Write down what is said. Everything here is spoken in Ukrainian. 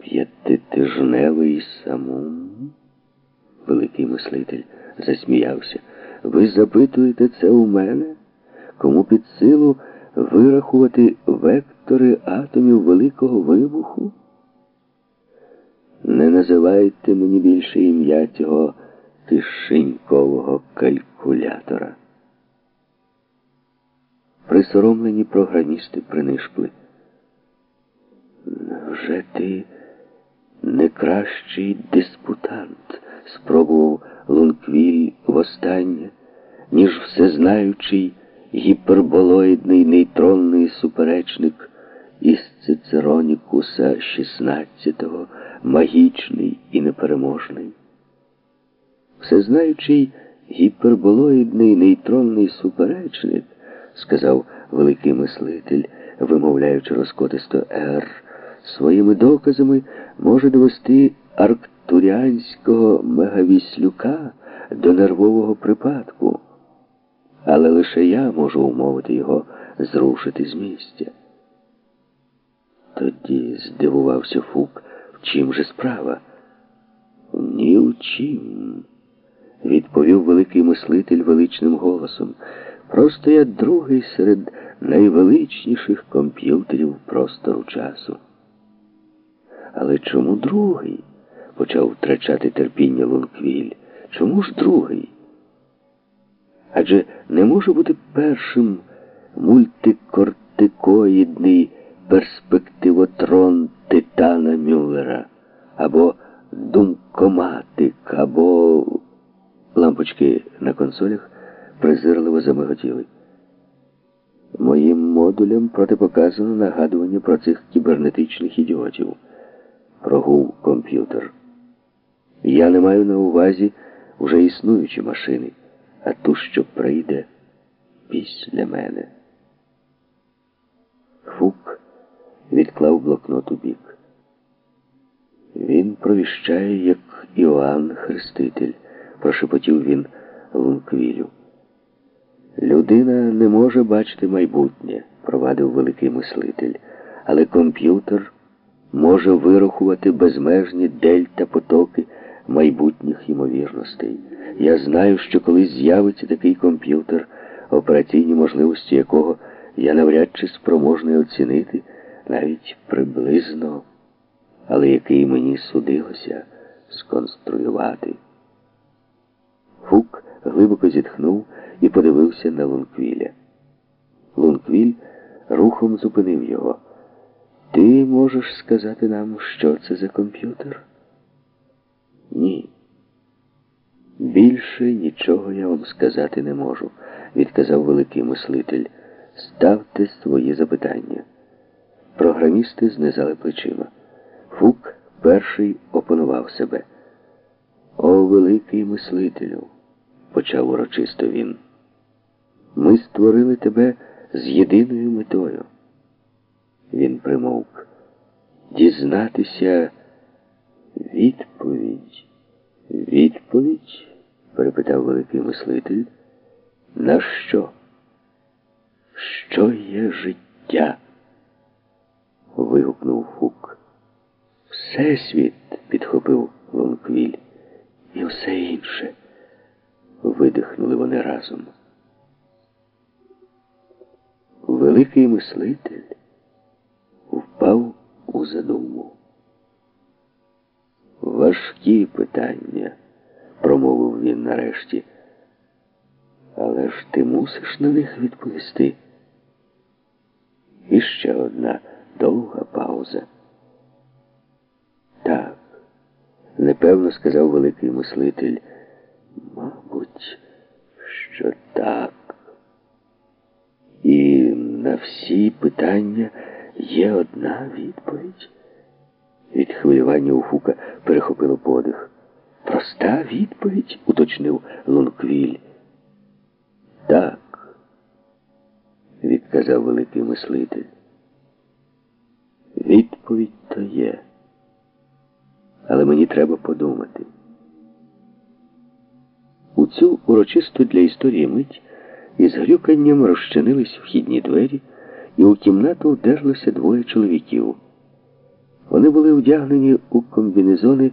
П'ятитижневий самум? Великий мислитель засміявся. Ви запитуєте це у мене? Кому під силу вирахувати вектори атомів Великого вибуху? Не називайте мені більше ім'я цього кишенькового калькулятора. Присоромлені програмісти принишкли. Вже ти не кращий диспутант, спробував Лунквіль востаннє, ніж всезнаючий гіперболоїдний нейтронний суперечник із Цицеронікуса XVI, магічний і непереможний. Всезнаючий гіперболоїдний нейтронний суперечник, сказав великий мислитель, вимовляючи розкотисто «Р», своїми доказами може довести арктуріанського мегавіслюка до нервового припадку. Але лише я можу умовити його зрушити з місця. Тоді здивувався Фук, в чим же справа? Ні в чим, відповів великий мислитель величним голосом. Просто я другий серед найвеличніших комп'ютерів простору часу. Але чому другий? почав втрачати терпіння Лунквіль. Чому ж другий? Адже не може бути першим мультикортикоїдний перспективотрон Титана Мюллера, або думкоматик, або лампочки на консолях презирливо замиготіли. Моїм модулям протипоказано нагадування про цих кібернетичних ідіотів. Прогув комп'ютер. Я не маю на увазі вже існуючі машини, а ту, що прийде після мене. Фук відклав блокнот у бік. Він провіщає, як Іоанн Хреститель, прошепотів він Лунквілю. Людина не може бачити майбутнє, провадив великий мислитель, але комп'ютер може вирахувати безмежні дельта потоки майбутніх ймовірностей. Я знаю, що коли з'явиться такий комп'ютер, операційні можливості якого я навряд чи спроможний оцінити навіть приблизно, але який мені судилося сконструювати. Фук глибоко зітхнув і подивився на Лунквіля. Лунквіль рухом зупинив його. Ти можеш сказати нам, що це за комп'ютер? Ні. Більше нічого я вам сказати не можу, відказав великий мислитель. Ставте свої запитання. Програмісти знизали плечима. Фук перший опанував себе. О, великий мислителю, почав урочисто він. Ми створили тебе з єдиною метою. Він примовк. Дізнатися відповідь. Відповідь? перепитав великий мислитель. На що? Що є життя? вигукнув Фук. Всесвіт, підхопив Лонквіль. І все інше. Видихнули вони разом. Великий мислитель у задуму. Важкі питання, промовив він нарешті. Але ж ти мусиш на них відповісти. І ще одна довга пауза. Так, непевно сказав великий мислитель. Мабуть, що так. І на всі питання є одна відповідь. Від хвилювання у Фука перехопило подих. Проста відповідь, уточнив Лунквіль. Так, відказав великий мислитель. Відповідь то є. Але мені треба подумати. У цю урочисту для історії мить із грюканням розчинились вхідні двері, і у кімнату вдерлося двоє чоловіків. Вони були вдягнені у комбінезони